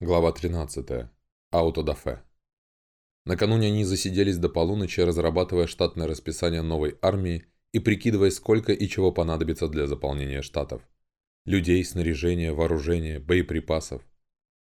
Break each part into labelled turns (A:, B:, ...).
A: Глава 13. Аутодафе. Накануне они засиделись до полуночи, разрабатывая штатное расписание новой армии и прикидывая, сколько и чего понадобится для заполнения штатов. Людей, снаряжения, вооружения, боеприпасов.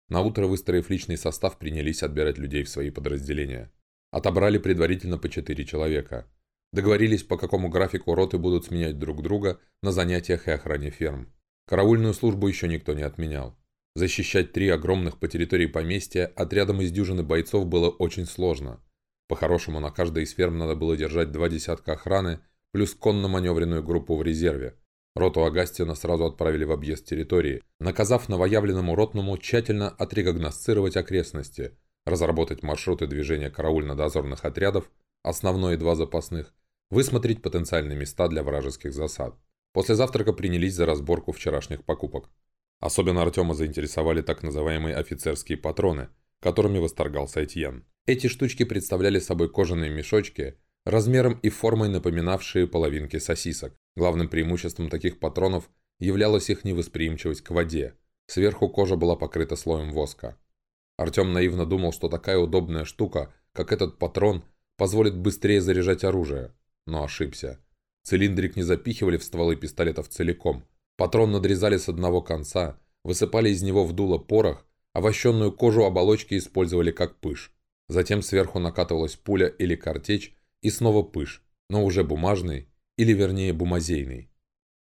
A: На утро, выстроив личный состав, принялись отбирать людей в свои подразделения. Отобрали предварительно по 4 человека. Договорились, по какому графику роты будут сменять друг друга на занятиях и охране ферм. Караульную службу еще никто не отменял. Защищать три огромных по территории поместья отрядом из дюжины бойцов было очень сложно. По-хорошему, на каждой из ферм надо было держать два десятка охраны, плюс конно-маневренную группу в резерве. Роту Агастина сразу отправили в объезд территории, наказав новоявленному ротному тщательно отрегогносцировать окрестности, разработать маршруты движения караульно-дозорных отрядов, основной и два запасных, высмотреть потенциальные места для вражеских засад. После завтрака принялись за разборку вчерашних покупок. Особенно Артема заинтересовали так называемые офицерские патроны, которыми восторгался Этьен. Эти штучки представляли собой кожаные мешочки, размером и формой напоминавшие половинки сосисок. Главным преимуществом таких патронов являлась их невосприимчивость к воде. Сверху кожа была покрыта слоем воска. Артем наивно думал, что такая удобная штука, как этот патрон, позволит быстрее заряжать оружие. Но ошибся. Цилиндрик не запихивали в стволы пистолетов целиком – Патрон надрезали с одного конца, высыпали из него в дуло порох, а вощенную кожу оболочки использовали как пыш. Затем сверху накатывалась пуля или картечь и снова пыш, но уже бумажный, или вернее бумазейный.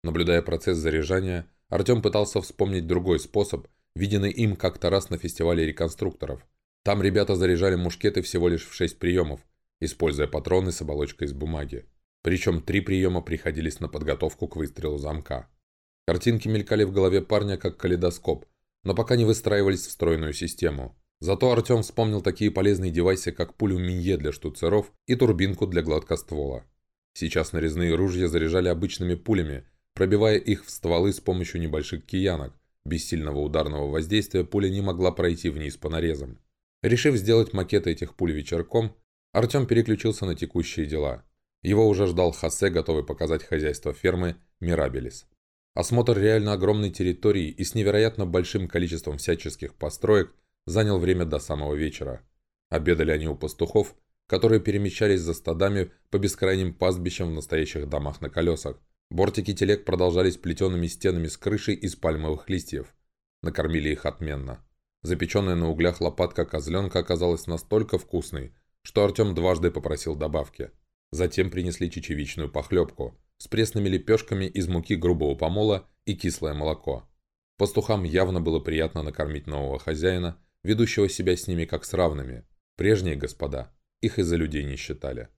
A: Наблюдая процесс заряжания, Артем пытался вспомнить другой способ, виденный им как-то раз на фестивале реконструкторов. Там ребята заряжали мушкеты всего лишь в 6 приемов, используя патроны с оболочкой из бумаги. Причем три приема приходились на подготовку к выстрелу замка. Картинки мелькали в голове парня, как калейдоскоп, но пока не выстраивались в стройную систему. Зато Артем вспомнил такие полезные девайсы, как пулю Минье для штуцеров и турбинку для гладкоствола. Сейчас нарезные ружья заряжали обычными пулями, пробивая их в стволы с помощью небольших киянок. Без сильного ударного воздействия пуля не могла пройти вниз по нарезам. Решив сделать макеты этих пуль вечерком, Артем переключился на текущие дела. Его уже ждал Хосе, готовый показать хозяйство фермы Мирабелис. Осмотр реально огромной территории и с невероятно большим количеством всяческих построек занял время до самого вечера. Обедали они у пастухов, которые перемещались за стадами по бескрайним пастбищам в настоящих домах на колесах. Бортики телег продолжались плетеными стенами с крышей из пальмовых листьев. Накормили их отменно. Запеченная на углях лопатка козленка оказалась настолько вкусной, что Артем дважды попросил добавки. Затем принесли чечевичную похлебку – с пресными лепешками из муки грубого помола и кислое молоко. Пастухам явно было приятно накормить нового хозяина, ведущего себя с ними как с равными. Прежние господа их из-за людей не считали.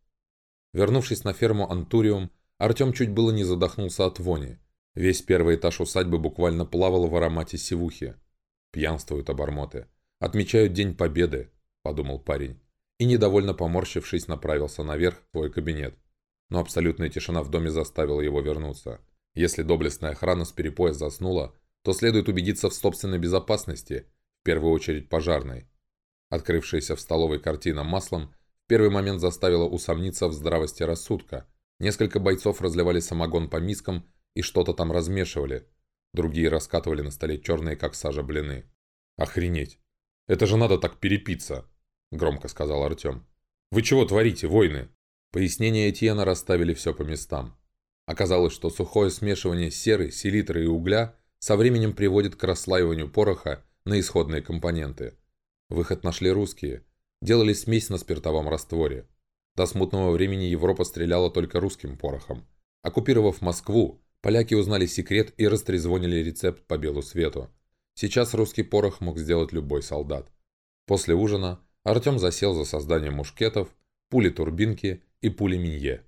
A: Вернувшись на ферму Антуриум, Артем чуть было не задохнулся от вони. Весь первый этаж усадьбы буквально плавал в аромате сивухи. Пьянствуют обормоты. Отмечают День Победы, подумал парень. И, недовольно поморщившись, направился наверх в свой кабинет но абсолютная тишина в доме заставила его вернуться. Если доблестная охрана с перепоя заснула, то следует убедиться в собственной безопасности, в первую очередь пожарной. Открывшаяся в столовой картина маслом в первый момент заставила усомниться в здравости рассудка. Несколько бойцов разливали самогон по мискам и что-то там размешивали. Другие раскатывали на столе черные, как сажа, блины. «Охренеть! Это же надо так перепиться!» – громко сказал Артем. «Вы чего творите, воины?» Пояснения Этьена расставили все по местам. Оказалось, что сухое смешивание серы, селитры и угля со временем приводит к расслаиванию пороха на исходные компоненты. Выход нашли русские. Делали смесь на спиртовом растворе. До смутного времени Европа стреляла только русским порохом. Оккупировав Москву, поляки узнали секрет и растрезвонили рецепт по белу свету. Сейчас русский порох мог сделать любой солдат. После ужина Артем засел за создание мушкетов, пули-турбинки и пули Минье.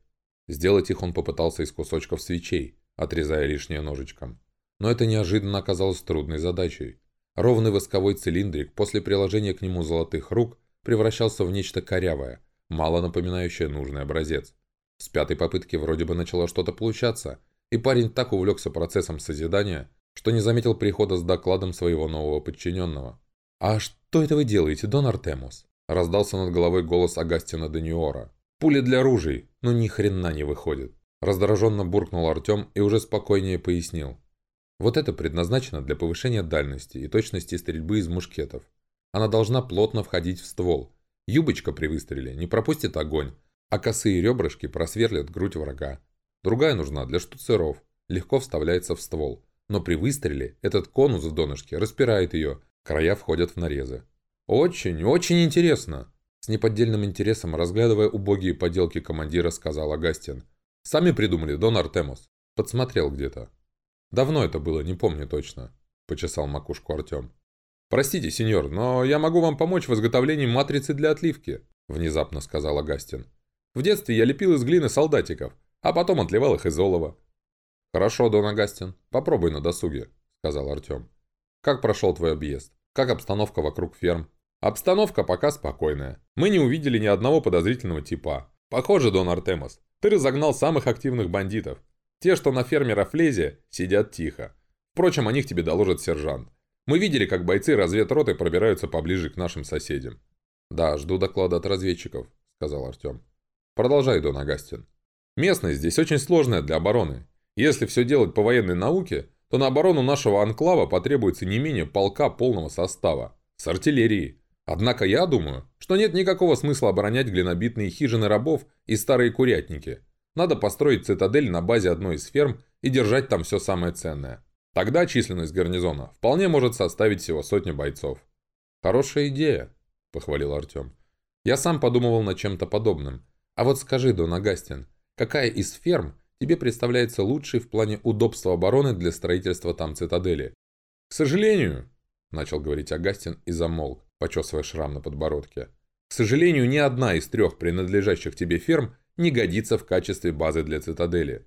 A: Сделать их он попытался из кусочков свечей, отрезая лишнее ножичком. Но это неожиданно оказалось трудной задачей. Ровный восковой цилиндрик после приложения к нему золотых рук превращался в нечто корявое, мало напоминающее нужный образец. С пятой попытки вроде бы начало что-то получаться, и парень так увлекся процессом созидания, что не заметил прихода с докладом своего нового подчиненного. «А что это вы делаете, Дон Артемус?» Раздался над головой голос Агастина Даниора. Пули для ружей, но ни хрена не выходит. Раздраженно буркнул Артем и уже спокойнее пояснил. Вот это предназначено для повышения дальности и точности стрельбы из мушкетов. Она должна плотно входить в ствол. Юбочка при выстреле не пропустит огонь, а косые ребрышки просверлят грудь врага. Другая нужна для штуцеров, легко вставляется в ствол. Но при выстреле этот конус в донышке распирает ее, края входят в нарезы. «Очень, очень интересно!» С неподдельным интересом, разглядывая убогие поделки командира, сказал Агастин. «Сами придумали, Дон Артемус. Подсмотрел где-то». «Давно это было, не помню точно», – почесал макушку Артем. «Простите, сеньор, но я могу вам помочь в изготовлении матрицы для отливки», – внезапно сказал Агастин. «В детстве я лепил из глины солдатиков, а потом отливал их из олова». «Хорошо, Дон Агастин, попробуй на досуге», – сказал Артем. «Как прошел твой объезд? Как обстановка вокруг ферм? Обстановка пока спокойная. Мы не увидели ни одного подозрительного типа. Похоже, Дон Артемос, ты разогнал самых активных бандитов. Те, что на ферме Рафлезе, сидят тихо. Впрочем, о них тебе доложит сержант. Мы видели, как бойцы разведроты пробираются поближе к нашим соседям. «Да, жду доклада от разведчиков», — сказал Артем. «Продолжай, Дон Агастин. Местность здесь очень сложная для обороны. Если все делать по военной науке, то на оборону нашего анклава потребуется не менее полка полного состава. С артиллерией. Однако я думаю, что нет никакого смысла оборонять глинобитные хижины рабов и старые курятники. Надо построить цитадель на базе одной из ферм и держать там все самое ценное. Тогда численность гарнизона вполне может составить всего сотню бойцов. «Хорошая идея», – похвалил Артем. «Я сам подумывал над чем-то подобным. А вот скажи, Дон Агастин, какая из ферм тебе представляется лучшей в плане удобства обороны для строительства там цитадели?» «К сожалению», – начал говорить Агастин и замолк почесывая шрам на подбородке. «К сожалению, ни одна из трех принадлежащих тебе ферм не годится в качестве базы для цитадели.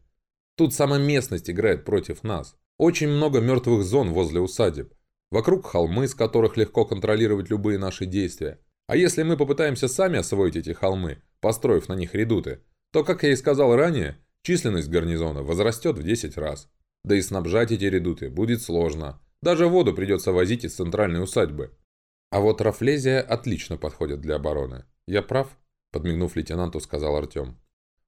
A: Тут сама местность играет против нас. Очень много мертвых зон возле усадеб. Вокруг холмы, с которых легко контролировать любые наши действия. А если мы попытаемся сами освоить эти холмы, построив на них редуты, то, как я и сказал ранее, численность гарнизона возрастет в 10 раз. Да и снабжать эти редуты будет сложно. Даже воду придется возить из центральной усадьбы. А вот Рафлезия отлично подходит для обороны. Я прав? Подмигнув лейтенанту, сказал Артем.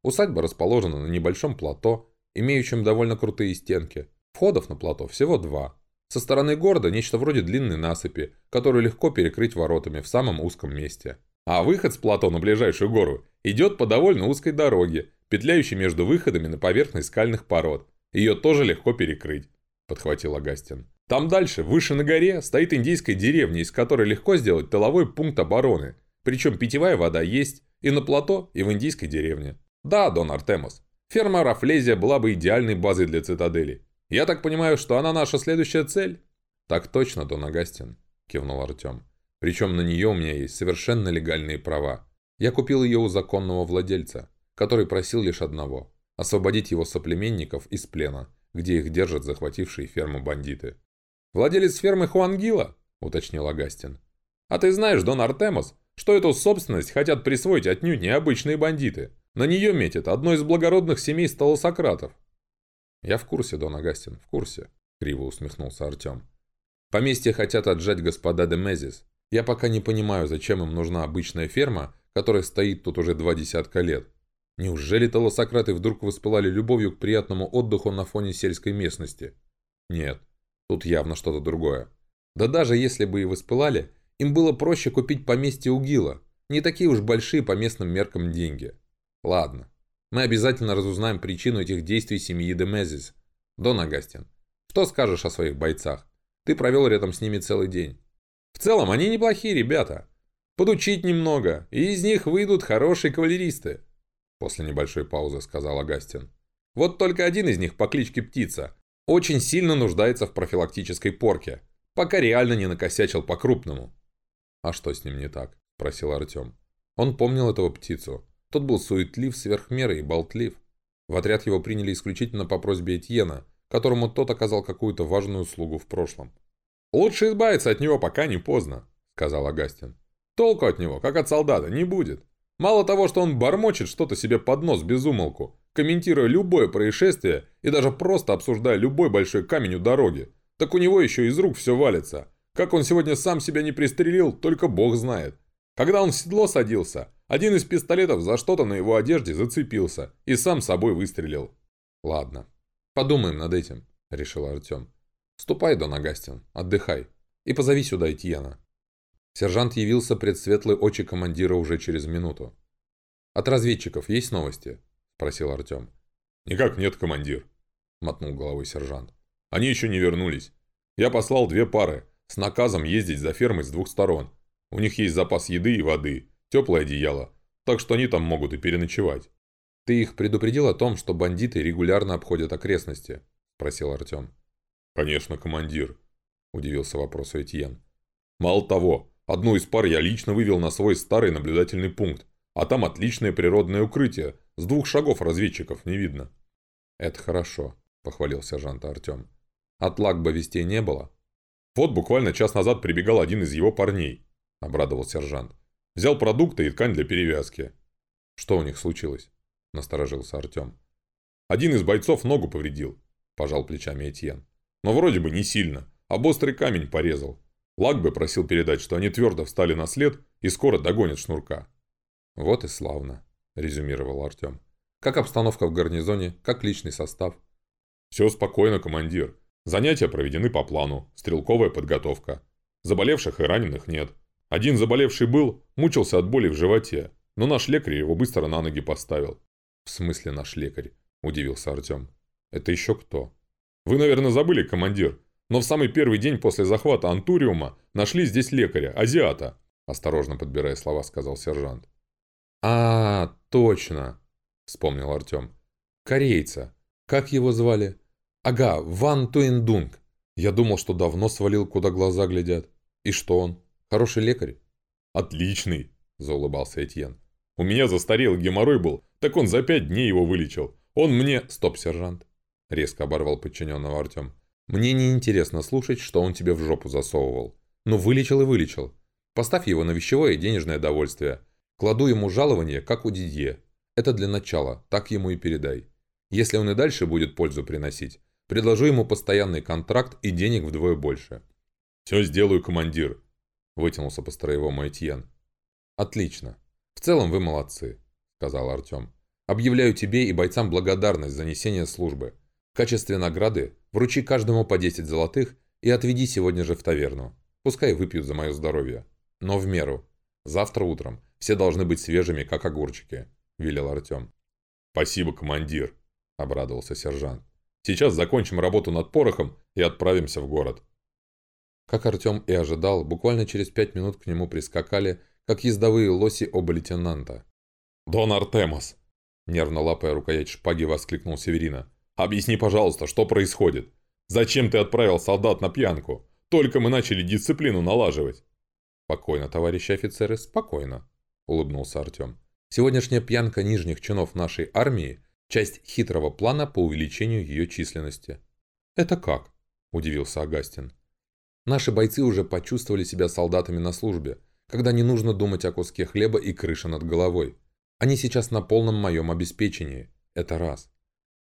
A: Усадьба расположена на небольшом плато, имеющем довольно крутые стенки. Входов на плато всего два. Со стороны города нечто вроде длинной насыпи, которую легко перекрыть воротами в самом узком месте. А выход с плато на ближайшую гору идет по довольно узкой дороге, петляющей между выходами на поверхность скальных пород. Ее тоже легко перекрыть, подхватил Агастин. Там дальше, выше на горе, стоит индийская деревня, из которой легко сделать тыловой пункт обороны. Причем питьевая вода есть и на плато, и в индийской деревне. Да, Дон Артемос, ферма Рафлезия была бы идеальной базой для цитадели. Я так понимаю, что она наша следующая цель? Так точно, Дон Агастин, кивнул Артем. Причем на нее у меня есть совершенно легальные права. Я купил ее у законного владельца, который просил лишь одного – освободить его соплеменников из плена, где их держат захватившие ферму бандиты. «Владелец фермы Хуангила», — уточнил Агастин. «А ты знаешь, Дон Артемос, что эту собственность хотят присвоить отнюдь необычные бандиты. На нее метит одно из благородных семей столосократов». «Я в курсе, Дон Агастин, в курсе», — криво усмехнулся Артем. «Поместье хотят отжать господа де Мезис. Я пока не понимаю, зачем им нужна обычная ферма, которая стоит тут уже два десятка лет. Неужели толосократы вдруг воспылали любовью к приятному отдыху на фоне сельской местности? Нет, Тут явно что-то другое. Да даже если бы и воспылали, им было проще купить поместье у Гила. Не такие уж большие по местным меркам деньги. Ладно. Мы обязательно разузнаем причину этих действий семьи Демезис. Дон Агастин, что скажешь о своих бойцах? Ты провел рядом с ними целый день. В целом, они неплохие ребята. Подучить немного, и из них выйдут хорошие кавалеристы. После небольшой паузы сказал Агастин. Вот только один из них по кличке Птица очень сильно нуждается в профилактической порке, пока реально не накосячил по-крупному. «А что с ним не так?» – спросил Артем. Он помнил этого птицу. Тот был суетлив сверх меры и болтлив. В отряд его приняли исключительно по просьбе Этьена, которому тот оказал какую-то важную услугу в прошлом. «Лучше избавиться от него, пока не поздно», – сказал Агастин. «Толку от него, как от солдата, не будет. Мало того, что он бормочет что-то себе под нос без умолку, комментируя любое происшествие и даже просто обсуждая любой большой камень у дороги. Так у него еще из рук все валится. Как он сегодня сам себя не пристрелил, только бог знает. Когда он в седло садился, один из пистолетов за что-то на его одежде зацепился и сам собой выстрелил. «Ладно, подумаем над этим», — решил Артем. «Ступай, Дон Агастин, отдыхай и позови сюда Этьена». Сержант явился пред светлые очи командира уже через минуту. «От разведчиков есть новости?» – спросил Артем.
B: «Никак нет, командир», – мотнул головой сержант. «Они еще не вернулись. Я послал две пары с наказом ездить за фермой с двух сторон. У них есть запас еды и воды, теплое одеяло, так что они там могут и переночевать».
A: «Ты их предупредил о том, что бандиты регулярно обходят окрестности?» – спросил Артем.
B: «Конечно, командир», – удивился вопросу Этьен. «Мало того, одну из пар я лично вывел на свой старый наблюдательный пункт, а там отличное природное укрытие, с двух шагов разведчиков не видно».
A: «Это хорошо», – похвалил сержант Артем. «От Лагба вестей не было?»
B: «Вот буквально час назад прибегал один из его парней», – обрадовал сержант. «Взял продукты и ткань для перевязки».
A: «Что у них случилось?» – насторожился Артем.
B: «Один из бойцов ногу повредил», – пожал плечами Этьен. «Но вроде бы не сильно. Об острый камень порезал. Лак бы просил передать, что они твердо встали на след и скоро догонят шнурка».
A: «Вот и славно», – резюмировал Артем. «Как обстановка в гарнизоне? Как личный состав?»
B: «Все спокойно, командир. Занятия проведены по плану. Стрелковая подготовка. Заболевших и раненых нет. Один заболевший был, мучился от боли в животе, но наш лекарь его быстро на ноги поставил.
A: «В смысле наш лекарь?» – удивился Артем. «Это еще кто?»
B: «Вы, наверное, забыли, командир, но в самый первый день после захвата Антуриума нашли здесь лекаря, азиата», – осторожно подбирая слова, сказал сержант.
A: «А, точно!» – вспомнил Артем. «Корейца. Как его звали?» «Ага, Ван Туиндунг. Я думал, что давно свалил, куда глаза глядят. И что он? Хороший лекарь?»
B: «Отличный!» – заулыбался Этьен. «У меня застарелый геморрой был, так он за пять дней его вылечил. Он мне...»
A: «Стоп, сержант!» – резко оборвал подчиненного Артем. «Мне не интересно слушать, что он тебе в жопу засовывал. Ну, вылечил и вылечил. Поставь его на вещевое и денежное довольствие. Кладу ему жалование, как у Дидье. Это для начала, так ему и передай. Если он и дальше будет пользу приносить, предложу ему постоянный контракт и денег вдвое больше».
B: «Все сделаю, командир», – вытянулся
A: по-строевому Этьен. «Отлично. В целом вы молодцы сказал Артем. «Объявляю тебе и бойцам благодарность за несение службы. В качестве награды вручи каждому по 10 золотых и отведи сегодня же в таверну. Пускай выпьют за мое здоровье. Но в меру. Завтра утром все должны быть свежими, как огурчики», – велел Артем.
B: «Спасибо, командир», – обрадовался сержант. «Сейчас закончим работу над порохом и отправимся в город».
A: Как Артем и ожидал, буквально через пять минут к нему прискакали, как ездовые лоси оба лейтенанта.
B: «Дон Артемос!» Нервно лапая рукоять шпаги, воскликнул Северина. «Объясни, пожалуйста, что происходит? Зачем ты отправил солдат на пьянку? Только мы начали дисциплину налаживать».
A: «Спокойно, товарищи офицеры, спокойно», – улыбнулся Артем. «Сегодняшняя пьянка нижних чинов нашей армии – часть хитрого плана по увеличению ее численности». «Это как?» – удивился Агастин. «Наши бойцы уже почувствовали себя солдатами на службе, когда не нужно думать о куске хлеба и крыше над головой. Они сейчас на полном моем обеспечении. Это раз.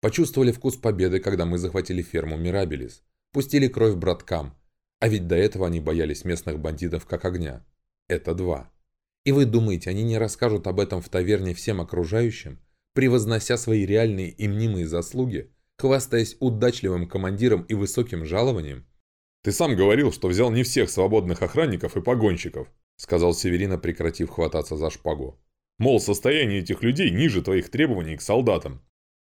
A: Почувствовали вкус победы, когда мы захватили ферму Мирабелис. Пустили кровь браткам. А ведь до этого они боялись местных бандитов как огня. Это два. И вы думаете, они не расскажут об этом в таверне всем окружающим, превознося свои реальные и мнимые заслуги, хвастаясь удачливым командиром и высоким жалованием?
B: «Ты сам говорил, что взял не всех свободных охранников и погонщиков», сказал Северина, прекратив хвататься за шпагу. Мол, состояние этих людей ниже твоих требований к солдатам.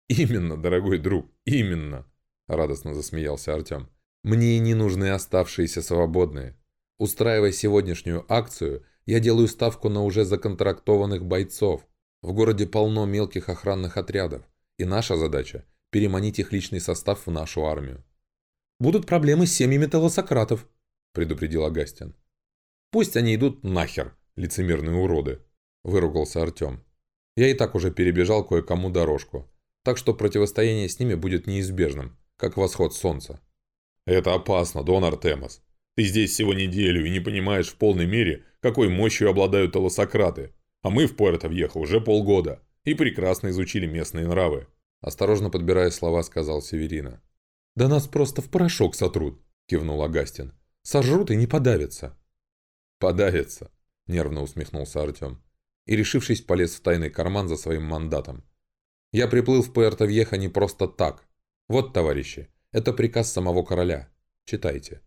A: «Именно, дорогой друг, именно!» – радостно засмеялся Артем. «Мне не нужны оставшиеся свободные. Устраивая сегодняшнюю акцию, я делаю ставку на уже законтрактованных бойцов. В городе полно мелких охранных отрядов, и наша задача – переманить их личный состав в нашу армию». «Будут проблемы с семьями телосократов», – предупредил Агастин. «Пусть они идут нахер, лицемерные уроды», выругался Артем. Я и так уже перебежал кое-кому дорожку, так что противостояние с ними будет неизбежным, как восход солнца.
B: Это опасно, Дон Артемос. Ты здесь всего неделю и не понимаешь в полной мере, какой мощью обладают толосократы. А мы в Пуэрто-Вьехо уже полгода и прекрасно изучили местные нравы.
A: Осторожно подбирая слова, сказал Северина. «Да нас просто в порошок сотрут», – кивнул Агастин. «Сожрут и не подавятся».
B: «Подавятся», –
A: нервно усмехнулся Артем и, решившись, полез в тайный карман за своим мандатом. Я приплыл в Пуэрто-Вьехо не просто так. Вот, товарищи, это приказ самого короля. Читайте.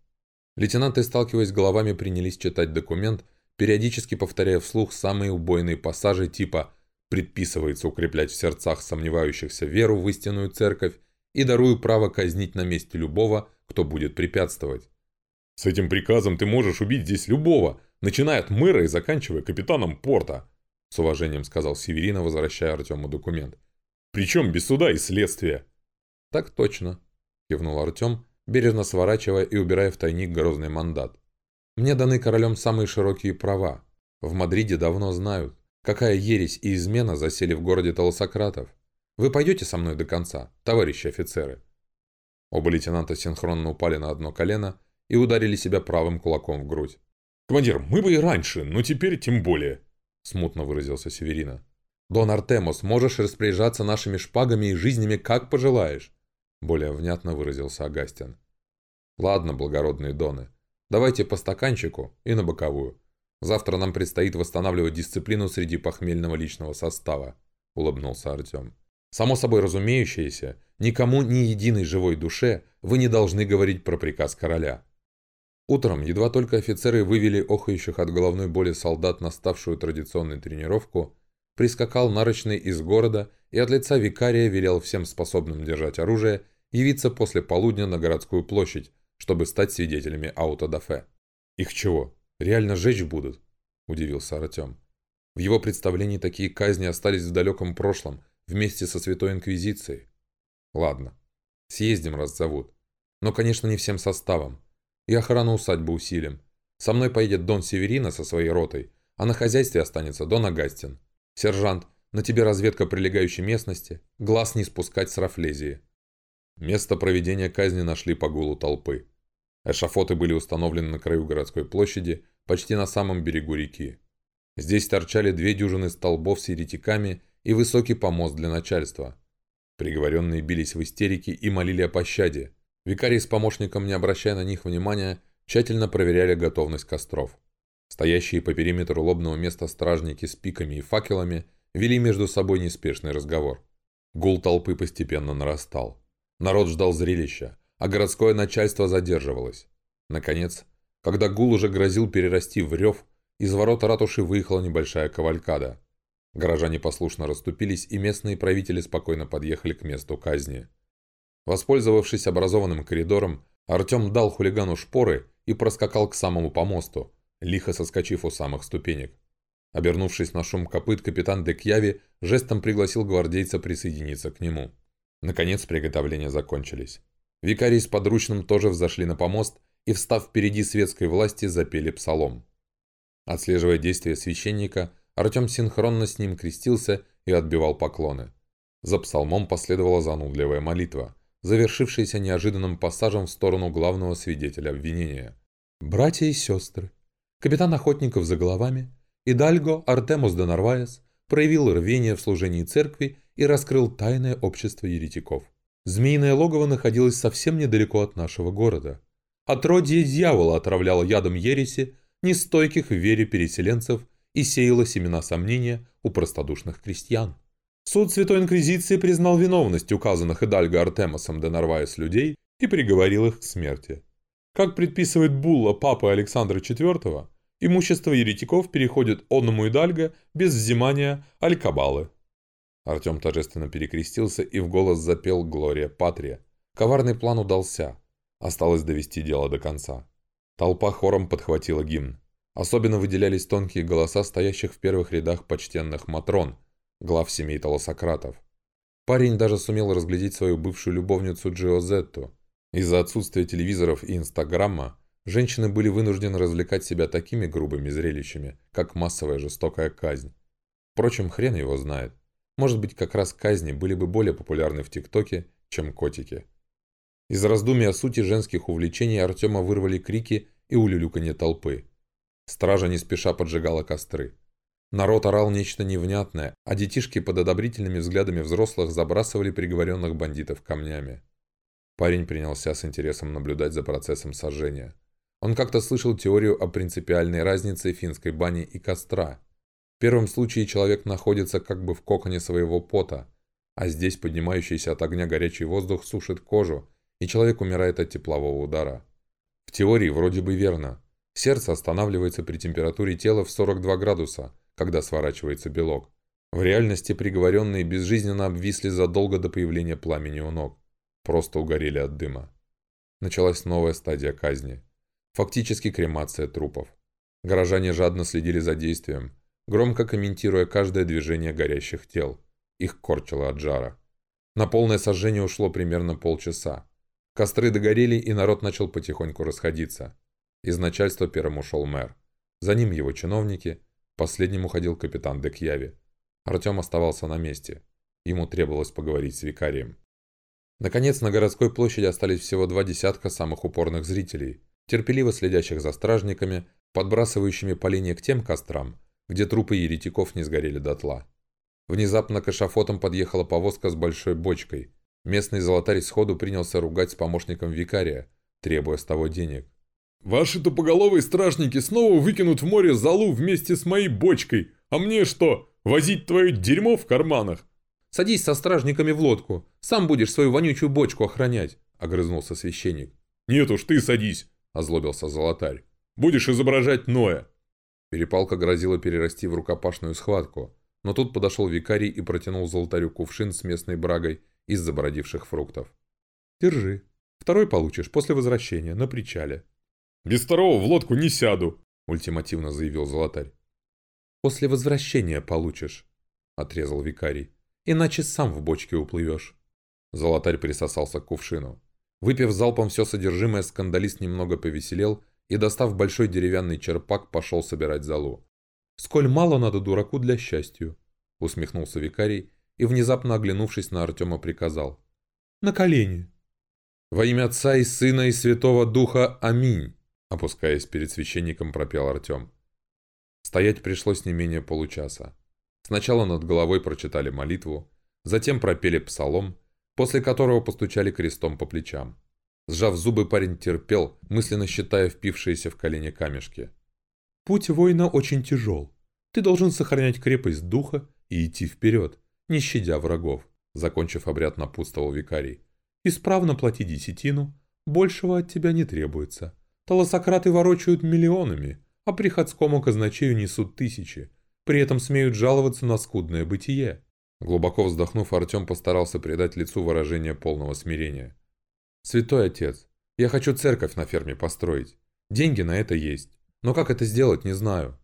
A: Лейтенанты, сталкиваясь головами, принялись читать документ, периодически повторяя вслух самые убойные пассажи типа «предписывается укреплять в сердцах сомневающихся веру в истинную церковь и дарую право казнить на месте любого, кто будет препятствовать».
B: «С этим приказом ты можешь убить здесь любого, начиная от мэра и заканчивая капитаном порта», с уважением сказал Северина, возвращая Артему документ. «Причем без суда и следствия».
A: «Так точно», кивнул Артем, бережно сворачивая и убирая в тайник грозный мандат. «Мне даны королем самые широкие права. В Мадриде давно знают, какая ересь и измена засели в городе Толосократов. Вы пойдете со мной до конца, товарищи офицеры?» Оба лейтенанта синхронно упали на одно колено и ударили себя правым кулаком в грудь.
B: «Командир, мы бы и раньше, но теперь тем более», — смутно выразился Северина.
A: «Дон Артемос, можешь распоряжаться нашими шпагами и жизнями, как пожелаешь», — более внятно выразился Агастин. «Ладно, благородные доны, давайте по стаканчику и на боковую. Завтра нам предстоит восстанавливать дисциплину среди похмельного личного состава», — улыбнулся Артем. «Само собой разумеющееся, никому ни единой живой душе вы не должны говорить про приказ короля. Утром, едва только офицеры вывели охающих от головной боли солдат на ставшую традиционной тренировку, прискакал нарочный из города и от лица викария велел всем способным держать оружие явиться после полудня на городскую площадь, чтобы стать свидетелями аутодафе. «Их чего, реально жечь будут?» – удивился Артем. В его представлении такие казни остались в далеком прошлом, вместе со Святой Инквизицией. Ладно, съездим, раз зовут. Но, конечно, не всем составом и охрану усадьбы усилим. Со мной поедет Дон Северина со своей ротой, а на хозяйстве останется Дон Агастин. Сержант, на тебе разведка прилегающей местности, глаз не спускать с Рафлезии. Место проведения казни нашли по гулу толпы. Эшафоты были установлены на краю городской площади, почти на самом берегу реки. Здесь торчали две дюжины столбов с еретиками и высокий помост для начальства. Приговоренные бились в истерике и молили о пощаде, Викарий с помощником, не обращая на них внимания, тщательно проверяли готовность костров. Стоящие по периметру лобного места стражники с пиками и факелами вели между собой неспешный разговор. Гул толпы постепенно нарастал. Народ ждал зрелища, а городское начальство задерживалось. Наконец, когда гул уже грозил перерасти в рев, из ворот ратуши выехала небольшая кавалькада. Горожане послушно расступились, и местные правители спокойно подъехали к месту казни. Воспользовавшись образованным коридором, Артем дал хулигану шпоры и проскакал к самому помосту, лихо соскочив у самых ступенек. Обернувшись на шум копыт, капитан Декьяви жестом пригласил гвардейца присоединиться к нему. Наконец приготовления закончились. Викарий с подручным тоже взошли на помост и, встав впереди светской власти, запели псалом. Отслеживая действия священника, Артем синхронно с ним крестился и отбивал поклоны. За псалмом последовала занудливая молитва – завершившийся неожиданным пассажем в сторону главного свидетеля обвинения. «Братья и сестры, капитан охотников за головами, Идальго Артемус де Нарваес проявил рвение в служении церкви и раскрыл тайное общество еретиков. Змеиное логово находилось совсем недалеко от нашего города. Отродье дьявола отравляло ядом ереси, нестойких в вере переселенцев и сеяло семена сомнения у простодушных крестьян. Суд Святой Инквизиции признал виновность указанных Идальго Артемосом де Нарваес людей и приговорил их к смерти. Как предписывает булла папы Александра IV, имущество еретиков переходит онному Идальго без взимания алькабалы. Артем торжественно перекрестился и в голос запел «Глория Патрия». Коварный план удался. Осталось довести дело до конца. Толпа хором подхватила гимн. Особенно выделялись тонкие голоса стоящих в первых рядах почтенных матрон – глав семей Толосократов. Парень даже сумел разглядеть свою бывшую любовницу Джиозетту. Из-за отсутствия телевизоров и инстаграма женщины были вынуждены развлекать себя такими грубыми зрелищами, как массовая жестокая казнь. Впрочем, хрен его знает. Может быть, как раз казни были бы более популярны в ТикТоке, чем котики. Из раздумий о сути женских увлечений Артема вырвали крики и улюлюканье толпы. Стража не спеша поджигала костры. Народ орал нечто невнятное, а детишки под одобрительными взглядами взрослых забрасывали приговоренных бандитов камнями. Парень принялся с интересом наблюдать за процессом сожжения. Он как-то слышал теорию о принципиальной разнице финской бани и костра. В первом случае человек находится как бы в коконе своего пота, а здесь поднимающийся от огня горячий воздух сушит кожу, и человек умирает от теплового удара. В теории вроде бы верно. Сердце останавливается при температуре тела в 42 градуса, когда сворачивается белок. В реальности приговоренные безжизненно обвисли задолго до появления пламени у ног. Просто угорели от дыма. Началась новая стадия казни. Фактически кремация трупов. Горожане жадно следили за действием, громко комментируя каждое движение горящих тел. Их корчило от жара. На полное сожжение ушло примерно полчаса. Костры догорели, и народ начал потихоньку расходиться. Из начальства первым ушел мэр. За ним его чиновники, последним уходил капитан Декьяви. Артем оставался на месте. Ему требовалось поговорить с викарием. Наконец, на городской площади остались всего два десятка самых упорных зрителей, терпеливо следящих за стражниками, подбрасывающими поленья к тем кострам, где трупы еретиков не сгорели дотла. Внезапно к эшафотам подъехала повозка с большой бочкой. Местный золотарь сходу принялся ругать с помощником викария, требуя с того денег.
B: «Ваши тупоголовые стражники снова выкинут в море залу вместе с моей бочкой, а мне что, возить твое дерьмо в карманах?»
A: «Садись со стражниками в лодку, сам будешь свою вонючую бочку охранять», — огрызнулся священник.
B: «Нет уж, ты садись», — озлобился золотарь. «Будешь изображать Ноя».
A: Перепалка грозила перерасти в рукопашную схватку, но тут подошел викарий и протянул золотарю кувшин с местной брагой из забородивших фруктов. «Держи. Второй получишь после возвращения, на причале».
B: «Без второго в лодку не сяду», —
A: ультимативно заявил золотарь. «После возвращения получишь», — отрезал викарий. «Иначе сам в бочке уплывешь». Золотарь присосался к кувшину. Выпив залпом все содержимое, скандалист немного повеселел и, достав большой деревянный черпак, пошел собирать залу. «Сколь мало надо дураку для счастья!» — усмехнулся викарий и, внезапно оглянувшись на Артема, приказал. «На колени!» «Во имя Отца и Сына и Святого Духа. Аминь!» Опускаясь перед священником, пропел Артем. Стоять пришлось не менее получаса. Сначала над головой прочитали молитву, затем пропели псалом, после которого постучали крестом по плечам. Сжав зубы, парень терпел, мысленно считая впившиеся в колени камешки. Путь воина очень тяжел. Ты должен сохранять крепость духа и идти вперед, не щадя врагов», — закончив обряд, напутствовал викарий. «Исправно плати десятину, большего от тебя не требуется. Толосократы ворочают миллионами, а приходскому казначею несут тысячи, при этом смеют жаловаться на скудное бытие». Глубоко вздохнув, Артем постарался придать лицу выражение полного смирения. «Святой отец, я хочу церковь на ферме построить. Деньги на это есть. Но как это сделать, не знаю.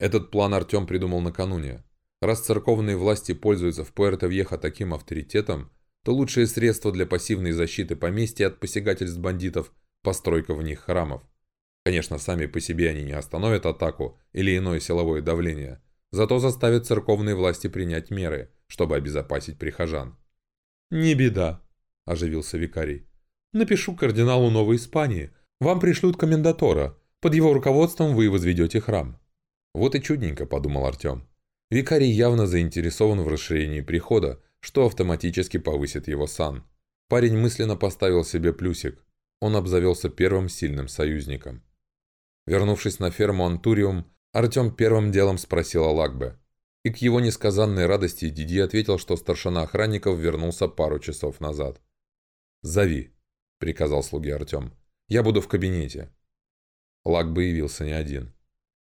A: Этот план Артем придумал накануне. Раз церковные власти пользуются в Пуэрто-Вьехо таким авторитетом, то лучшее средство для пассивной защиты поместья от посягательств бандитов – постройка в них храмов. Конечно, сами по себе они не остановят атаку или иное силовое давление, зато заставят церковные власти принять меры, чтобы обезопасить прихожан. «Не беда», – оживился викарий. «Напишу кардиналу Новой Испании. Вам пришлют комендатора, под его руководством вы возведете храм». «Вот и чудненько», – подумал Артем. Викарий явно заинтересован в расширении прихода, что автоматически повысит его сан. Парень мысленно поставил себе плюсик. Он обзавелся первым сильным союзником. Вернувшись на ферму Антуриум, Артем первым делом спросил о Лагбе. И к его несказанной радости Диди ответил, что старшина охранников вернулся пару часов назад. «Зови», – приказал слуге Артем. «Я буду в кабинете». Лак бы явился не один.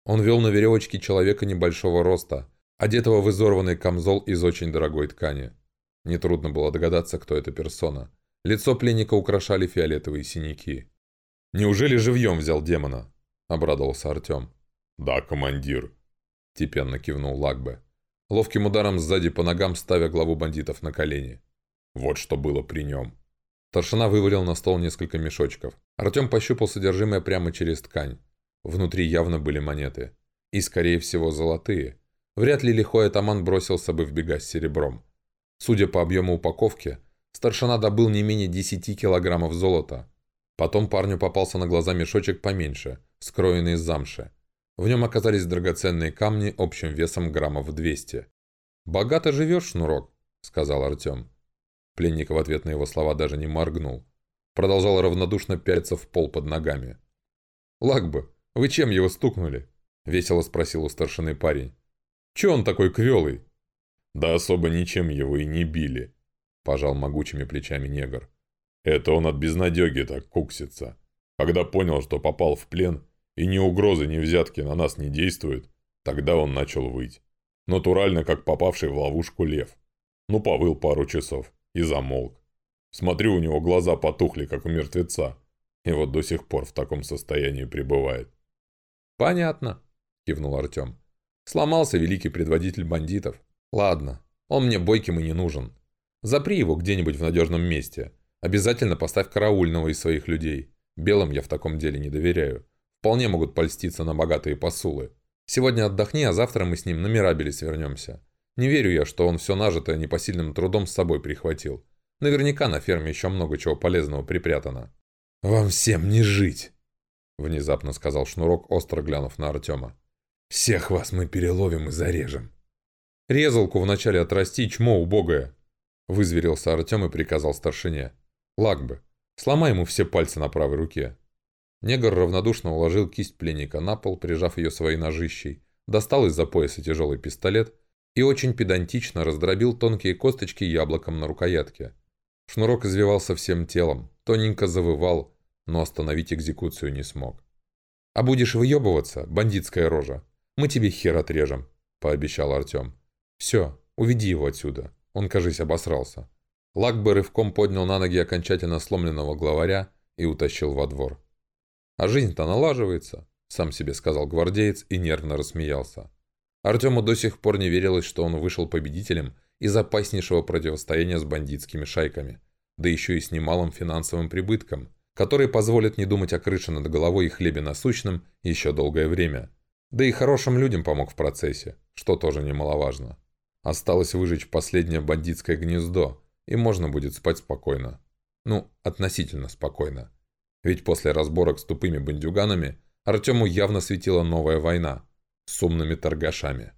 A: Он вел на веревочке человека небольшого роста, одетого в изорванный камзол из очень дорогой ткани. Нетрудно было догадаться, кто эта персона. Лицо пленника украшали фиолетовые синяки. «Неужели живьем взял демона?» – обрадовался Артем.
B: «Да, командир», –
A: типенно кивнул Лагбе, ловким ударом сзади по ногам ставя главу бандитов на колени.
B: «Вот что было при нем».
A: Старшина вывалил на стол несколько мешочков. Артем пощупал содержимое прямо через ткань. Внутри явно были монеты. И, скорее всего, золотые. Вряд ли лихой атаман бросился бы в бега с серебром. Судя по объему упаковки, старшина добыл не менее 10 килограммов золота. Потом парню попался на глаза мешочек поменьше, скроенный из замши. В нем оказались драгоценные камни общим весом граммов 200. «Богато живешь, Шнурок», — сказал Артем. Пленник в ответ на его слова даже не моргнул. Продолжал равнодушно пялиться в пол под ногами. «Лакбы, вы чем его стукнули?» — весело спросил у старшины парень. «Че он такой квелый?»
B: «Да особо ничем его и не били», — пожал могучими плечами негр. «Это он от безнадеги так куксится. Когда понял, что попал в плен, и ни угрозы, ни взятки на нас не действуют, тогда он начал выть. Натурально, как попавший в ловушку лев. Ну, повыл пару часов и замолк. Смотрю, у него глаза потухли, как у мертвеца. И вот до сих пор в таком состоянии пребывает.
A: «Понятно», – кивнул Артем. «Сломался великий предводитель бандитов. Ладно, он мне бойким и не нужен. Запри его где-нибудь в надежном месте. Обязательно поставь караульного из своих людей. Белым я в таком деле не доверяю. Вполне могут польститься на богатые посулы. Сегодня отдохни, а завтра мы с ним на Мирабеле свернемся. Не верю я, что он все нажитое непосильным трудом с собой прихватил. Наверняка на ферме еще много чего полезного припрятано. «Вам всем не жить!» Внезапно сказал Шнурок, остро глянув на Артема. «Всех вас мы переловим и зарежем!» «Резалку вначале отрасти, чмо убогое!» Вызверился Артем и приказал старшине. «Лагбы, сломай ему все пальцы на правой руке!» Негр равнодушно уложил кисть пленника на пол, прижав ее своей ножищей, достал из-за пояса тяжелый пистолет и очень педантично раздробил тонкие косточки яблоком на рукоятке. Шнурок извивался всем телом, тоненько завывал, но остановить экзекуцию не смог. «А будешь выебываться, бандитская рожа, мы тебе хер отрежем», – пообещал Артем. «Все, уведи его отсюда, он, кажись, обосрался». Лакбе рывком поднял на ноги окончательно сломленного главаря и утащил во двор. «А жизнь-то налаживается», – сам себе сказал гвардеец и нервно рассмеялся. Артему до сих пор не верилось, что он вышел победителем из опаснейшего противостояния с бандитскими шайками, да еще и с немалым финансовым прибытком, который позволит не думать о крыше над головой и хлебе насущном еще долгое время. Да и хорошим людям помог в процессе, что тоже немаловажно. Осталось выжечь последнее бандитское гнездо, и можно будет спать спокойно. Ну, относительно спокойно. Ведь после разборок с тупыми бандюганами Артему явно светила новая война – с умными торгашами.